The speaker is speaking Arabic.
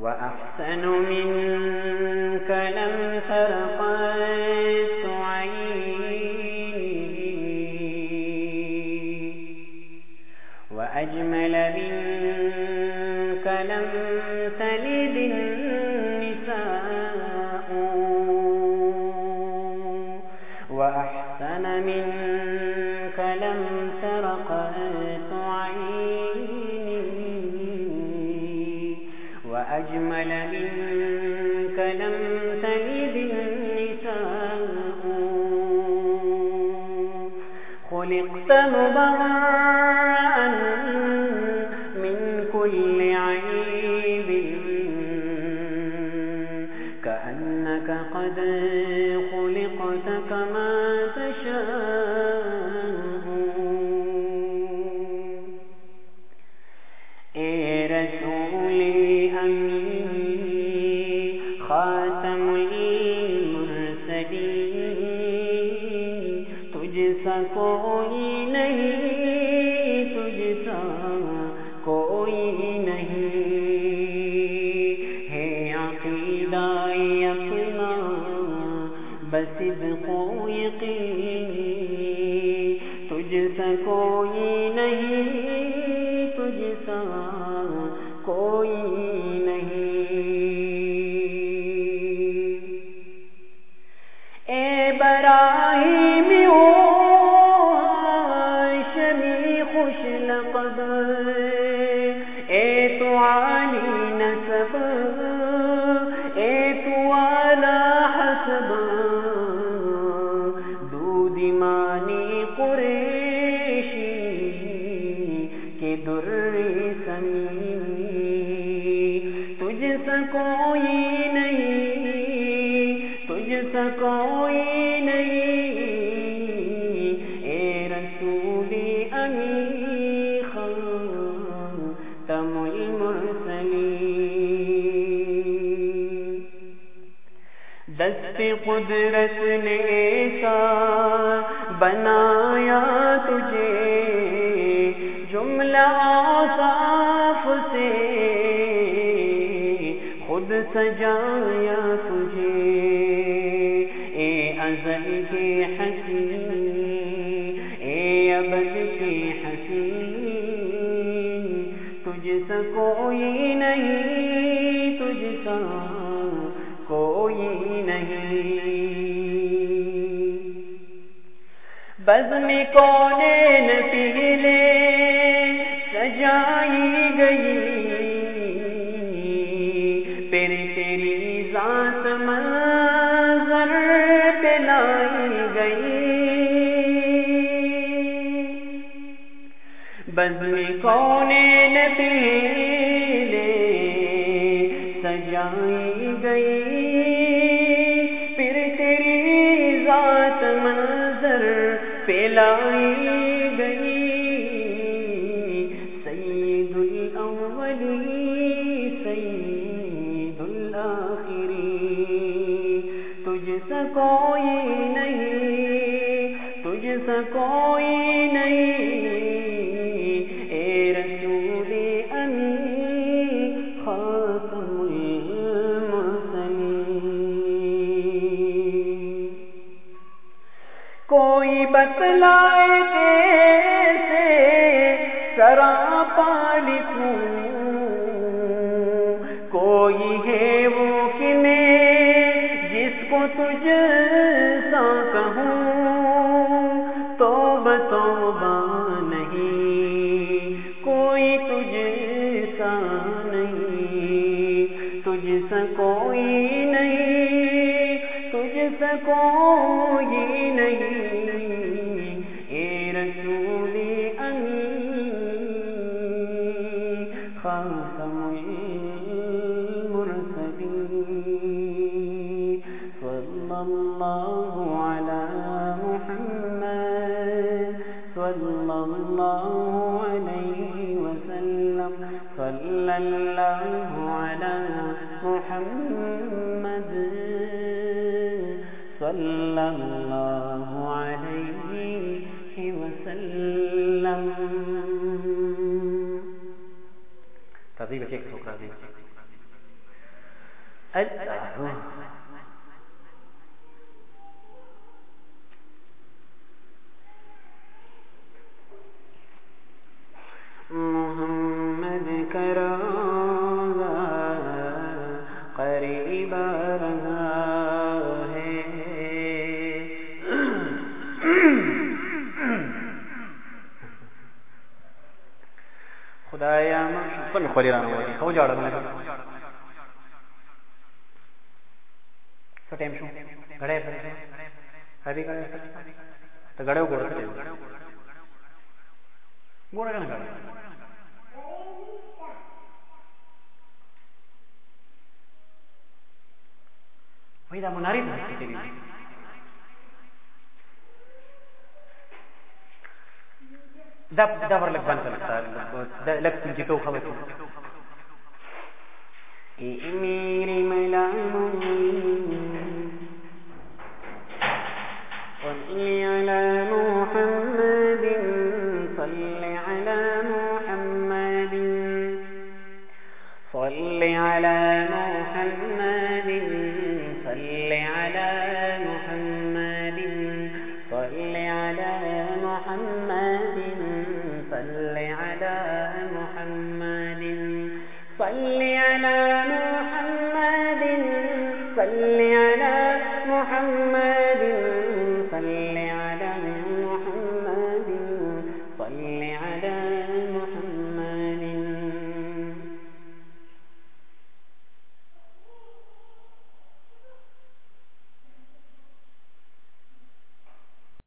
وأحسن منك لم ترقيت عيني. وأجمل منك لم تلد النساء. وأحسن منك لم وأجمل منك لم تلد النساء. خلقت مبرأ من كل عيب. كأنك قد خلقت كما خاتم المرسلین، تجھ سا کوئی نہیں، تجھ سا کوئی نہیں۔ ہے عقیدہ اپنا بصدق و یقینی تجھ سا کوئی نہیں، تجھ سا کوئی لقد قدرت نے ایسا بنا بزم کونین پہلے سجائی گئی۔ پھر تیری ذات منظر پلائی گئی۔ بزم کونین پہلے سا کوئی نہیں، اے رسول امی خاتم المرسلین۔ کوئی بتلائے کیسے سراپا لکھوں کوئی ہے وہ کہ میں جس کو تجھ कोई नहीं तुझसे कोई नहीं ए रसूल अनी खासम मुरसली सल्लल्लाहु अला मुहम्मद सल्लल्लाहु अलैहि वसल्लम सल्लल्लाहु محمد صلی اللہ علیہ وسلم. الشيخ سقراطي أسأله محمد خدایا ما خپل خوري رانه وایي خو جاړه نه څه ټیم شو؟ غړې هدي غړې ته غړې وګورئ ګوره کنه غړې وای دا مناری نه کېږي دا دا ورلک باندې دا لک چې کو خبرې امیر ملام صل على محمد صل على محمد صل على محمد. محمد